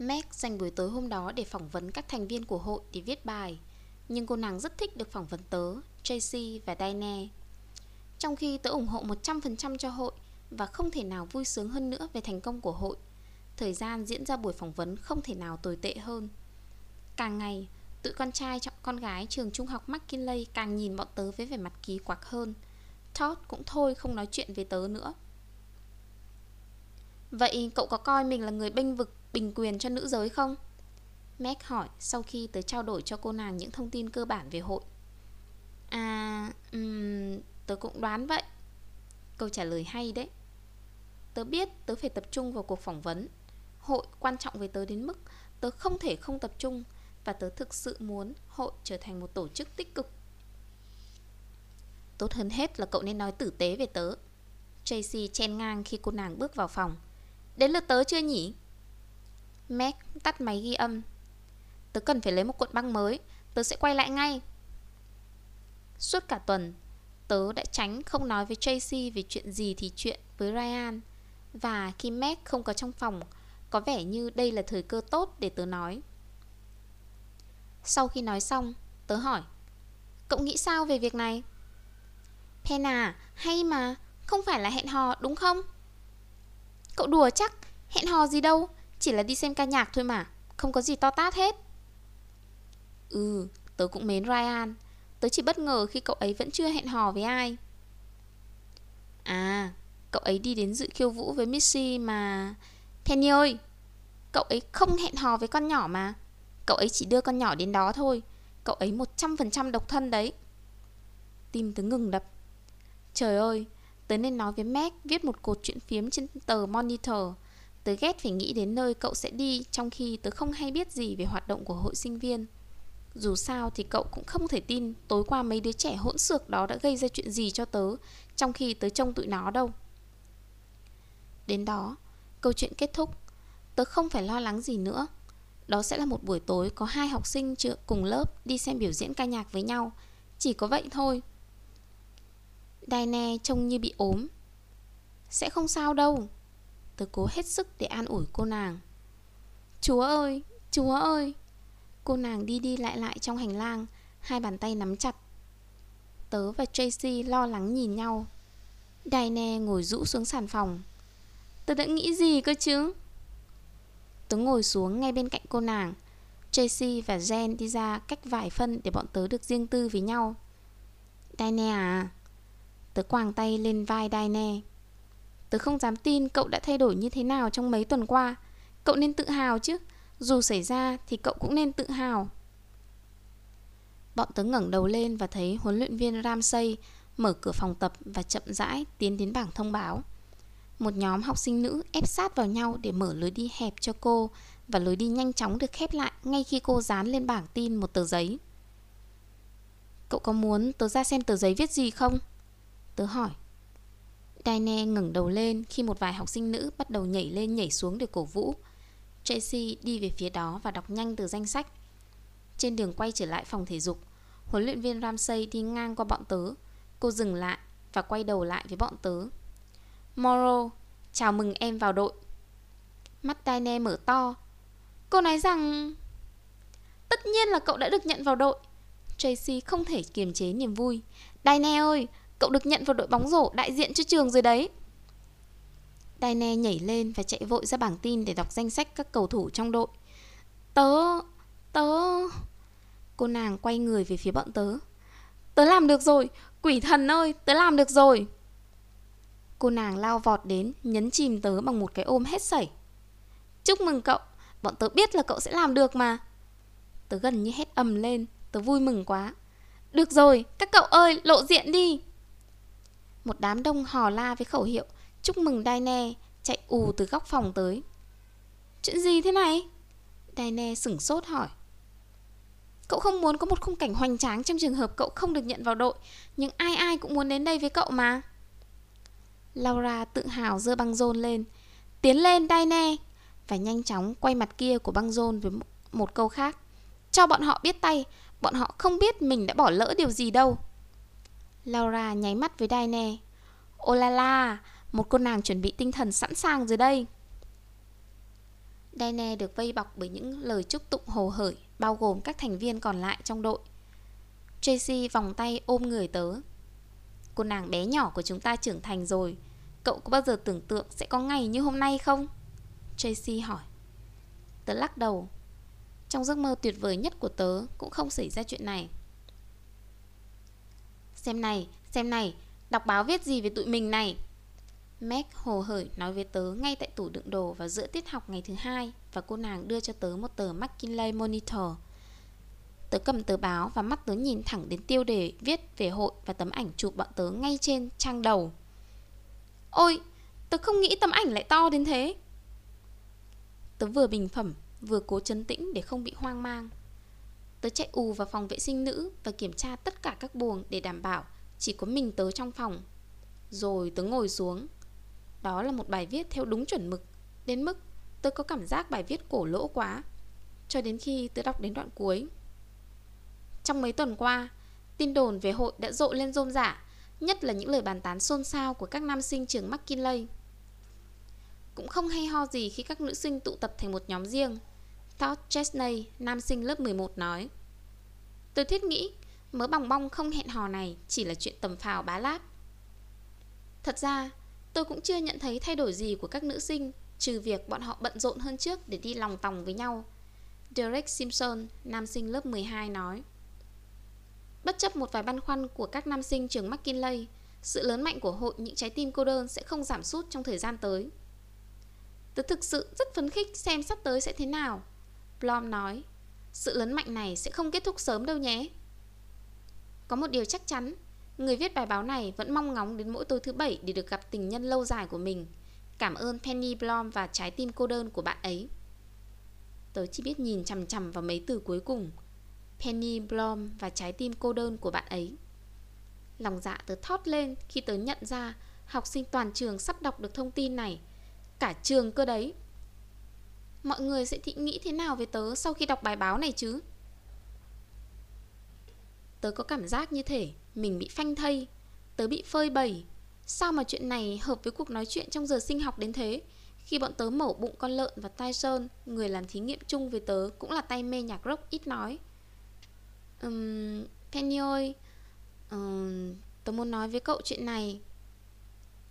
Meg dành buổi tối hôm đó để phỏng vấn các thành viên của hội để viết bài. Nhưng cô nàng rất thích được phỏng vấn tớ, Tracy và Diane. Trong khi tớ ủng hộ 100% cho hội Và không thể nào vui sướng hơn nữa về thành công của hội Thời gian diễn ra buổi phỏng vấn không thể nào tồi tệ hơn. Càng ngày, tụi con trai chọn con gái trường trung học McKinley càng nhìn bọn tớ với vẻ mặt kỳ quặc hơn. Todd cũng thôi không nói chuyện với tớ nữa. Vậy cậu có coi mình là người bênh vực bình quyền cho nữ giới không? Meg hỏi sau khi tớ trao đổi cho cô nàng những thông tin cơ bản về hội. À, um, tớ cũng đoán vậy. Câu trả lời hay đấy. Tớ biết tớ phải tập trung vào cuộc phỏng vấn. Hội quan trọng với tớ đến mức Tớ không thể không tập trung Và tớ thực sự muốn hội trở thành một tổ chức tích cực. Tốt hơn hết là cậu nên nói tử tế về tớ. Tracy chen ngang khi cô nàng bước vào phòng. Đến lượt tớ chưa nhỉ? Mac tắt máy ghi âm Tớ cần phải lấy một cuộn băng mới Tớ sẽ quay lại ngay Suốt cả tuần Tớ đã tránh không nói với Tracy Về chuyện gì thì chuyện với Ryan Và khi Mac không có trong phòng Có vẻ như đây là thời cơ tốt để tớ nói Sau khi nói xong Tớ hỏi Cậu nghĩ sao về việc này? Penna, hay mà Không phải là hẹn hò đúng không? Cậu đùa chắc Hẹn hò gì đâu chỉ là đi xem ca nhạc thôi mà, Không có gì to tát hết. Ừ Tớ cũng mến Ryan. Tớ chỉ bất ngờ khi cậu ấy vẫn chưa hẹn hò với ai. À Cậu ấy đi đến dự khiêu vũ với Missy mà. Penny ơi, Cậu ấy không hẹn hò với con nhỏ mà. Cậu ấy chỉ đưa con nhỏ đến đó thôi. Cậu ấy 100% độc thân đấy. Tim tớ ngừng đập. Trời ơi, Tớ nên nói với Mac viết một cột chuyện phiếm trên tờ Monitor. Tớ ghét phải nghĩ đến nơi cậu sẽ đi Trong khi tớ không hay biết gì về hoạt động của hội sinh viên. Dù sao thì cậu cũng không thể tin Tối qua mấy đứa trẻ hỗn xược đó đã gây ra chuyện gì cho tớ, Trong khi tớ trông tụi nó đâu. Đến đó, Câu chuyện kết thúc. Tớ không phải lo lắng gì nữa. Đó sẽ là một buổi tối có hai học sinh cùng lớp Đi xem biểu diễn ca nhạc với nhau. Chỉ có vậy thôi. Diane trông như bị ốm. Sẽ không sao đâu. Tớ cố hết sức để an ủi cô nàng. Chúa ơi, chúa ơi! Cô nàng đi đi lại lại trong hành lang Hai bàn tay nắm chặt. Tớ và Tracy lo lắng nhìn nhau. Diane ngồi rũ xuống sàn phòng. Tớ đã nghĩ gì cơ chứ? Tớ ngồi xuống ngay bên cạnh cô nàng. Tracy và Jen đi ra cách vài phân để bọn tớ được riêng tư với nhau. Diane à Tớ quàng tay lên vai Diane. Tớ không dám tin cậu đã thay đổi như thế nào trong mấy tuần qua Cậu nên tự hào chứ Dù xảy ra thì cậu cũng nên tự hào Bọn tớ ngẩng đầu lên và thấy huấn luyện viên Ramsey mở cửa phòng tập và chậm rãi tiến đến bảng thông báo. Một nhóm học sinh nữ ép sát vào nhau để mở lối đi hẹp cho cô và lối đi nhanh chóng được khép lại ngay khi cô dán lên bảng tin một tờ giấy. Cậu có muốn tớ ra xem tờ giấy viết gì không? Tớ hỏi Diane ngẩng đầu lên khi một vài học sinh nữ bắt đầu nhảy lên nhảy xuống để cổ vũ. Tracy đi về phía đó và đọc nhanh từ danh sách. Trên đường quay trở lại phòng thể dục Huấn luyện viên Ramsey đi ngang qua bọn tớ. Cô dừng lại và quay đầu lại với bọn tớ. Moro, chào mừng em vào đội. Mắt Diane mở to. Cô nói rằng Tất nhiên là cậu đã được nhận vào đội. Tracy không thể kiềm chế niềm vui. Diane ơi, Cậu được nhận vào đội bóng rổ đại diện cho trường rồi đấy. Daine nhảy lên và chạy vội ra bảng tin để đọc danh sách các cầu thủ trong đội. Tớ... tớ... Cô nàng quay người về phía bọn tớ. Tớ làm được rồi, Quỷ thần ơi, tớ làm được rồi. Cô nàng lao vọt đến, Nhấn chìm tớ bằng một cái ôm hết sảy. Chúc mừng cậu, Bọn tớ biết là cậu sẽ làm được mà. Tớ gần như hét ầm lên, Tớ vui mừng quá. Được rồi, các cậu ơi, lộ diện đi một đám đông hò la với khẩu hiệu, Chúc mừng Daine, Chạy ù từ góc phòng tới. Chuyện gì thế này? Daine sửng sốt hỏi. Cậu không muốn có một khung cảnh hoành tráng Trong trường hợp cậu không được nhận vào đội, Nhưng ai ai cũng muốn đến đây với cậu mà. Laura tự hào dơ băng rôn lên. Tiến lên, Daine! Và nhanh chóng quay mặt kia của băng rôn với một câu khác. Cho bọn họ biết tay, Bọn họ không biết mình đã bỏ lỡ điều gì đâu. Laura nháy mắt với Daine Ô la la, Một cô nàng chuẩn bị tinh thần sẵn sàng rồi đây. Daine được vây bọc bởi những lời chúc tụng hồ hởi, Bao gồm các thành viên còn lại trong đội. Tracy vòng tay ôm người tớ. Cô nàng bé nhỏ của chúng ta trưởng thành rồi, Cậu có bao giờ tưởng tượng sẽ có ngày như hôm nay không? Tracy hỏi. Tớ lắc đầu. Trong giấc mơ tuyệt vời nhất của tớ Cũng không xảy ra chuyện này. Xem này, xem này Đọc báo viết gì về tụi mình này Meg hồ hởi nói với tớ ngay tại tủ đựng đồ vào giữa tiết học ngày thứ hai và cô nàng đưa cho tớ một tờ McKinley Monitor. Tớ cầm tờ báo và mắt tớ nhìn thẳng đến tiêu đề viết về hội và tấm ảnh chụp bọn tớ ngay trên trang đầu. Ôi, tớ không nghĩ tấm ảnh lại to đến thế. Tớ vừa bình phẩm, vừa cố chấn tĩnh để không bị hoang mang. Tớ chạy ù vào phòng vệ sinh nữ và kiểm tra tất cả các buồng để đảm bảo chỉ có mình tớ trong phòng. Rồi tớ ngồi xuống. Đó là một bài viết theo đúng chuẩn mực. Đến mức tớ có cảm giác bài viết cổ lỗ quá, Cho đến khi tớ đọc đến đoạn cuối. Trong mấy tuần qua, Tin đồn về hội đã rộ lên rôm rả, Nhất là những lời bàn tán xôn xao Của các nam sinh trường McKinley. Cũng không hay ho gì Khi các nữ sinh tụ tập thành một nhóm riêng. Todd Chesney Nam sinh lớp 11 nói. Tôi thiết nghĩ Mớ bòng bong không hẹn hò này Chỉ là chuyện tầm phào bá láp. Thật ra Tôi cũng chưa nhận thấy thay đổi gì của các nữ sinh Trừ việc bọn họ bận rộn hơn trước để đi lòng tòng với nhau. Derek Simpson, nam sinh lớp 12 nói. Bất chấp một vài băn khoăn của các nam sinh trường McKinley Sự lớn mạnh của hội những trái tim cô đơn sẽ không giảm sút trong thời gian tới. Tớ thực sự rất phấn khích xem sắp tới sẽ thế nào. Blom nói, Sự lớn mạnh này sẽ không kết thúc sớm đâu nhé Có một điều chắc chắn, Người viết bài báo này vẫn mong ngóng đến mỗi tối thứ bảy để được gặp tình nhân lâu dài của mình. Cảm ơn Penny Blom và trái tim cô đơn của bạn ấy. Tớ chỉ biết nhìn chằm chằm vào mấy từ cuối cùng. Penny Blom và trái tim cô đơn của bạn ấy. Lòng dạ tớ thót lên khi tớ nhận ra học sinh toàn trường sắp đọc được thông tin này. Cả trường cơ đấy. Mọi người sẽ thị nghĩ thế nào về tớ sau khi đọc bài báo này chứ? Tớ có cảm giác như thể mình bị phanh thây Tớ bị phơi bầy. Sao mà chuyện này hợp với cuộc nói chuyện trong giờ sinh học đến thế? Khi bọn tớ mổ bụng con lợn và tai sơn Người làm thí nghiệm chung với tớ Cũng là tay mê nhạc rock ít nói. Um, Penny ơi um, Tớ muốn nói với cậu chuyện này.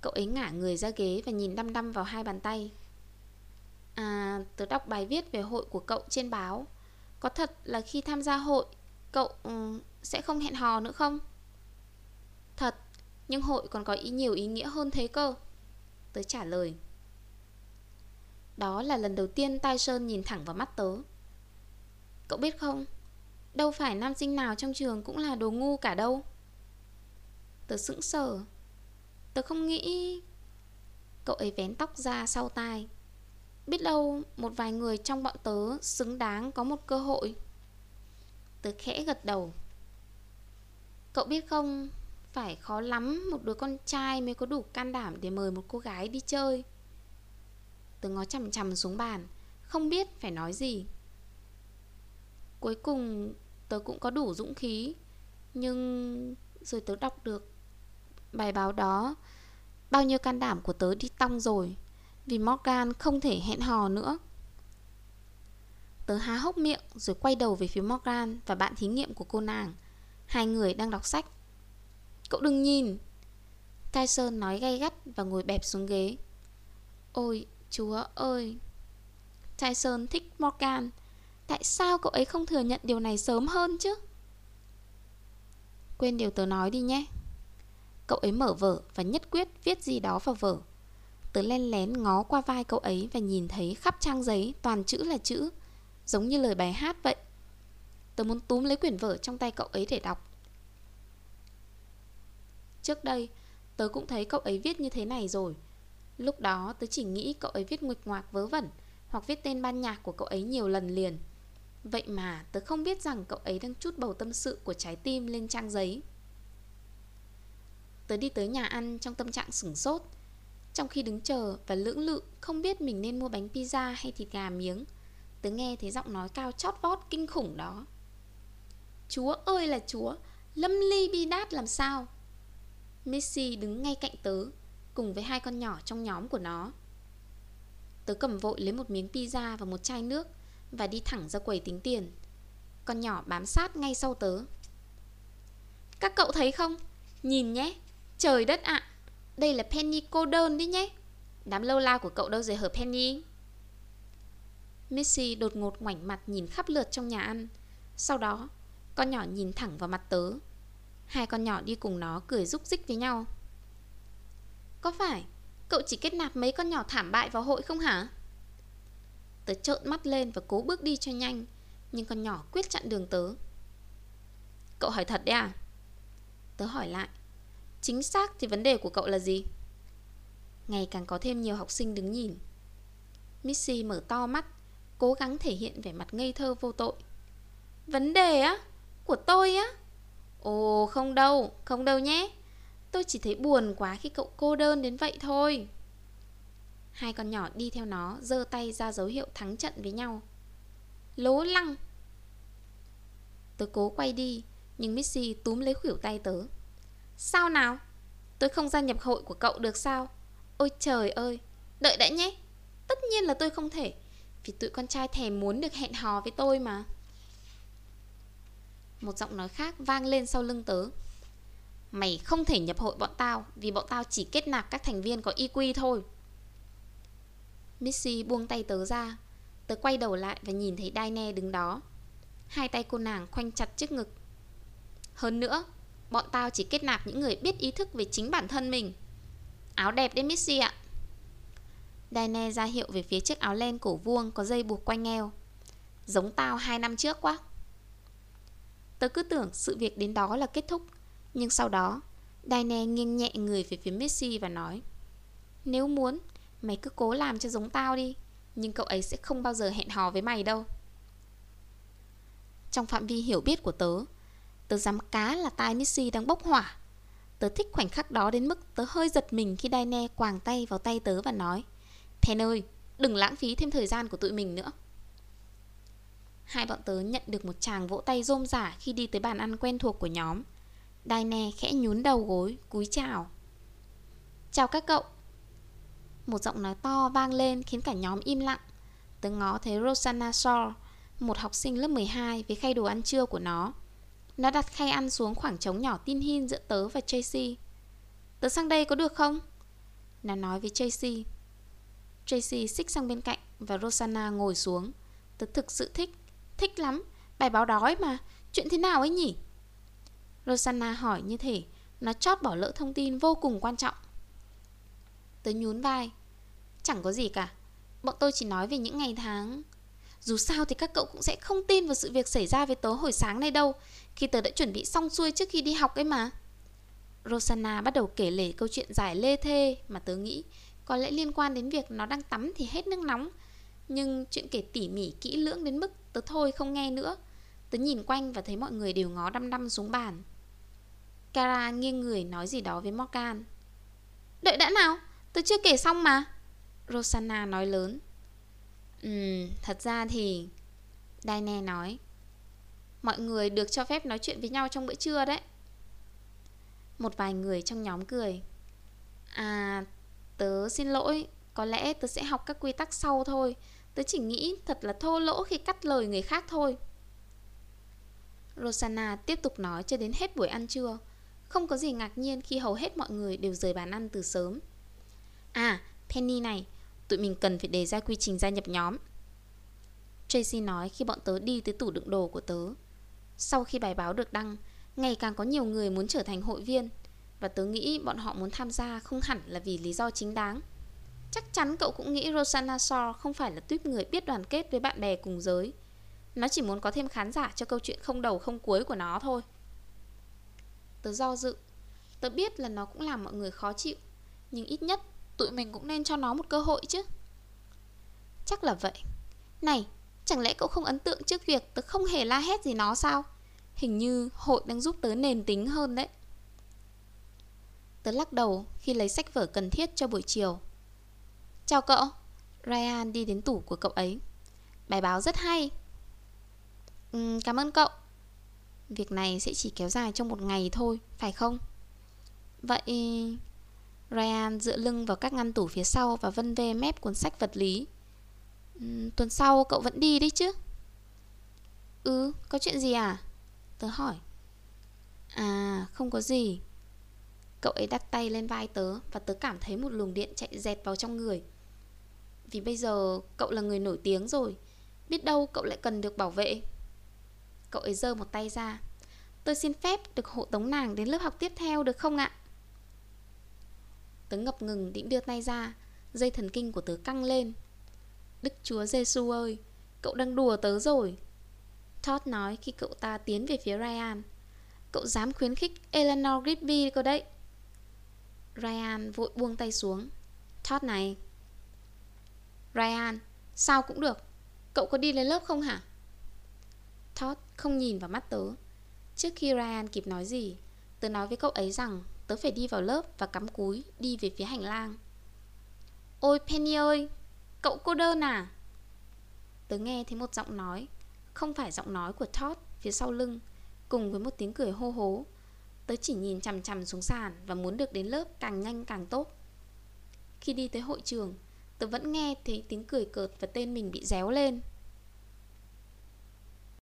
Cậu ấy ngả người ra ghế Và nhìn đăm đăm vào hai bàn tay. À tớ đọc bài viết về hội của cậu trên báo. Có thật là khi tham gia hội Cậu um, sẽ không hẹn hò nữa không? Thật, nhưng hội còn có ý nhiều ý nghĩa hơn thế cơ. Tớ trả lời. Đó là lần đầu tiên Tai Sơn nhìn thẳng vào mắt tớ. Cậu biết không Đâu phải nam sinh nào trong trường cũng là đồ ngu cả đâu. Tớ sững sờ. Tớ không nghĩ Cậu ấy vén tóc ra sau tai. Biết đâu một vài người trong bọn tớ xứng đáng có một cơ hội. Tớ khẽ gật đầu. Cậu biết không, phải khó lắm một đứa con trai mới có đủ can đảm để mời một cô gái đi chơi. Tớ ngó chằm chằm xuống bàn, Không biết phải nói gì. Cuối cùng, tớ cũng có đủ dũng khí, Nhưng rồi tớ đọc được bài báo đó, Bao nhiêu can đảm của tớ đi tong rồi. Vì Morgan không thể hẹn hò nữa. Tớ há hốc miệng rồi quay đầu về phía Morgan và bạn thí nghiệm của cô nàng. Hai người đang đọc sách. Cậu đừng nhìn. Tyson nói gay gắt và ngồi bẹp xuống ghế. Ôi, chúa ơi. Tyson thích Morgan. Tại sao cậu ấy không thừa nhận điều này sớm hơn chứ? Quên điều tớ nói đi nhé. Cậu ấy mở vở và nhất quyết viết gì đó vào vở. Tớ len lén ngó qua vai cậu ấy Và nhìn thấy khắp trang giấy toàn chữ là chữ, Giống như lời bài hát vậy. Tớ muốn túm lấy quyển vở trong tay cậu ấy để đọc. Trước đây, Tớ cũng thấy cậu ấy viết như thế này rồi. Lúc đó, tớ chỉ nghĩ cậu ấy viết nguệch ngoạc vớ vẩn Hoặc viết tên ban nhạc của cậu ấy nhiều lần liền. Vậy mà tớ không biết rằng cậu ấy đang chút bầu tâm sự của trái tim lên trang giấy. Tớ đi tới nhà ăn trong tâm trạng sửng sốt. Trong khi đứng chờ và lưỡng lự, không biết mình nên mua bánh pizza hay thịt gà miếng, Tớ nghe thấy giọng nói cao chót vót kinh khủng đó. Chúa ơi là chúa, Lâm ly bi đát làm sao? Missy đứng ngay cạnh tớ, Cùng với hai con nhỏ trong nhóm của nó. Tớ cầm vội lấy một miếng pizza và một chai nước Và đi thẳng ra quầy tính tiền. Con nhỏ bám sát ngay sau tớ. Các cậu thấy không? Nhìn nhé, Trời đất ạ! Đây là Penny cô đơn đấy nhé. Đám lâu la của cậu đâu rồi hở Penny? Missy đột ngột ngoảnh mặt nhìn khắp lượt trong nhà ăn. Sau đó, Con nhỏ nhìn thẳng vào mặt tớ. Hai con nhỏ đi cùng nó cười rúc rích với nhau. Có phải Cậu chỉ kết nạp mấy con nhỏ thảm bại vào hội không hả? Tớ trợn mắt lên và cố bước đi cho nhanh, Nhưng con nhỏ quyết chặn đường tớ. Cậu hỏi thật đấy à? Tớ hỏi lại. Chính xác thì vấn đề của cậu là gì? Ngày càng có thêm nhiều học sinh đứng nhìn. Missy mở to mắt, Cố gắng thể hiện vẻ mặt ngây thơ vô tội. Vấn đề á? Của tôi á? Ồ, không đâu Không đâu nhé. Tôi chỉ thấy buồn quá khi cậu cô đơn đến vậy thôi. Hai con nhỏ đi theo nó, giơ tay ra dấu hiệu thắng trận với nhau. Lố lăng. Tớ cố quay đi, Nhưng Missy túm lấy khuỷu tay tớ. Sao nào? Tôi không gia nhập hội của cậu được sao? Ôi trời ơi, Đợi đã nhé. Tất nhiên là tôi không thể, Vì tụi con trai thèm muốn được hẹn hò với tôi mà. Một giọng nói khác vang lên sau lưng tớ. Mày không thể nhập hội bọn tao, Vì bọn tao chỉ kết nạp các thành viên có EQ thôi. Missy buông tay tớ ra. Tớ quay đầu lại và nhìn thấy Daine đứng đó. Hai tay cô nàng khoanh chặt trước ngực. Hơn nữa Bọn tao chỉ kết nạp những người biết ý thức về chính bản thân mình. Áo đẹp đấy Missy ạ. Daine ra hiệu về phía chiếc áo len cổ vuông Có dây buộc quanh eo. Giống tao hai năm trước quá. Tớ cứ tưởng sự việc đến đó là kết thúc, Nhưng sau đó Daine nghiêng nhẹ người về phía Missy và nói, Nếu muốn, Mày cứ cố làm cho giống tao đi, Nhưng cậu ấy sẽ không bao giờ hẹn hò với mày đâu. Trong phạm vi hiểu biết của tớ Tớ dám cá là tai Missy đang bốc hỏa. Tớ thích khoảnh khắc đó đến mức tớ hơi giật mình khi Daine quàng tay vào tay tớ và nói Pen ơi, đừng lãng phí thêm thời gian của tụi mình nữa. Hai bọn tớ nhận được một chàng vỗ tay rôm rả khi đi tới bàn ăn quen thuộc của nhóm. Daine khẽ nhún đầu gối, cúi chào. Chào các cậu. Một giọng nói to vang lên khiến cả nhóm im lặng. Tớ ngó thấy Rosanna Shaw Một học sinh lớp 12 với khay đồ ăn trưa của nó. Nó đặt khay ăn xuống khoảng trống nhỏ tin hin giữa tớ và Tracy. Tớ sang đây có được không? Nó nói với Tracy. Tracy xích sang bên cạnh Và Rosanna ngồi xuống. Tớ thực sự thích Thích lắm. Bài báo đói mà. Chuyện thế nào ấy nhỉ? Rosanna hỏi như thế Nó chót bỏ lỡ thông tin vô cùng quan trọng. Tớ nhún vai. Chẳng có gì cả. Bọn tôi chỉ nói về những ngày tháng. Dù sao thì các cậu cũng sẽ không tin vào sự việc xảy ra với tớ hồi sáng nay đâu. Khi tớ đã chuẩn bị xong xuôi trước khi đi học ấy mà. Rosanna bắt đầu kể lể câu chuyện giải lê thê Mà tớ nghĩ có lẽ liên quan đến việc nó đang tắm thì hết nước nóng. Nhưng chuyện kể tỉ mỉ kỹ lưỡng đến mức tớ thôi không nghe nữa. Tớ nhìn quanh và thấy mọi người đều ngó đăm đăm xuống bàn. Kara nghiêng người nói gì đó với Morgan. Đợi đã nào, tớ chưa kể xong mà. Rosanna nói lớn. Ừm, thật ra thì Daine nói. Mọi người được cho phép nói chuyện với nhau trong bữa trưa đấy. Một vài người trong nhóm cười. À, tớ xin lỗi Có lẽ tớ sẽ học các quy tắc sau thôi. Tớ chỉ nghĩ thật là thô lỗ khi cắt lời người khác thôi. Rosanna tiếp tục nói cho đến hết buổi ăn trưa. Không có gì ngạc nhiên khi hầu hết mọi người đều rời bàn ăn từ sớm. À, Penny này Tụi mình cần phải đề ra quy trình gia nhập nhóm. Tracy nói khi bọn tớ đi tới tủ đựng đồ của tớ. Sau khi bài báo được đăng, Ngày càng có nhiều người muốn trở thành hội viên. Và tớ nghĩ bọn họ muốn tham gia không hẳn là vì lý do chính đáng. Chắc chắn cậu cũng nghĩ Rosanna Shaw không phải là tuyếp người biết đoàn kết với bạn bè cùng giới. Nó chỉ muốn có thêm khán giả cho câu chuyện không đầu không cuối của nó thôi. Tớ do dự. Tớ biết là nó cũng làm mọi người khó chịu, Nhưng ít nhất tụi mình cũng nên cho nó một cơ hội chứ. Chắc là vậy. Này Chẳng lẽ cậu không ấn tượng trước việc tớ không hề la hét gì nó sao? Hình như hội đang giúp tớ nền tính hơn đấy. Tớ lắc đầu khi lấy sách vở cần thiết cho buổi chiều. Chào cậu Ryan đi đến tủ của cậu ấy. Bài báo rất hay. Ừ, Cảm ơn cậu. Việc này sẽ chỉ kéo dài trong một ngày thôi, phải không? Vậy... Ryan dựa lưng vào các ngăn tủ phía sau và vân vê mép cuốn sách vật lý. Ừ, tuần sau cậu vẫn đi đấy chứ? Ừ, có chuyện gì à? Tớ hỏi. À, không có gì. Cậu ấy đặt tay lên vai tớ Và tớ cảm thấy một luồng điện chạy dẹt vào trong người. Vì bây giờ cậu là người nổi tiếng rồi Biết đâu cậu lại cần được bảo vệ. Cậu ấy giơ một tay ra. Tôi xin phép được hộ tống nàng đến lớp học tiếp theo được không ạ? Tớ ngập ngừng định đưa tay ra Dây thần kinh của tớ căng lên. Đức Chúa Giêsu ơi, Cậu đang đùa tớ rồi. Todd nói khi cậu ta tiến về phía Ryan. Cậu dám khuyến khích Eleanor Rigby cơ đấy. Ryan vội buông tay xuống. Todd này, Ryan, Sao cũng được? Cậu có đi lên lớp không hả? Todd không nhìn vào mắt tớ. Trước khi Ryan kịp nói gì, Tớ nói với cậu ấy rằng Tớ phải đi vào lớp và cắm cúi Đi về phía hành lang. Ôi Penny ơi Cậu cô đơn à? Tớ nghe thấy một giọng nói, Không phải giọng nói của Todd phía sau lưng, Cùng với một tiếng cười hô hố. Tớ chỉ nhìn chằm chằm xuống sàn Và muốn được đến lớp càng nhanh càng tốt. Khi đi tới hội trường, Tớ vẫn nghe thấy tiếng cười cợt và tên mình bị réo lên.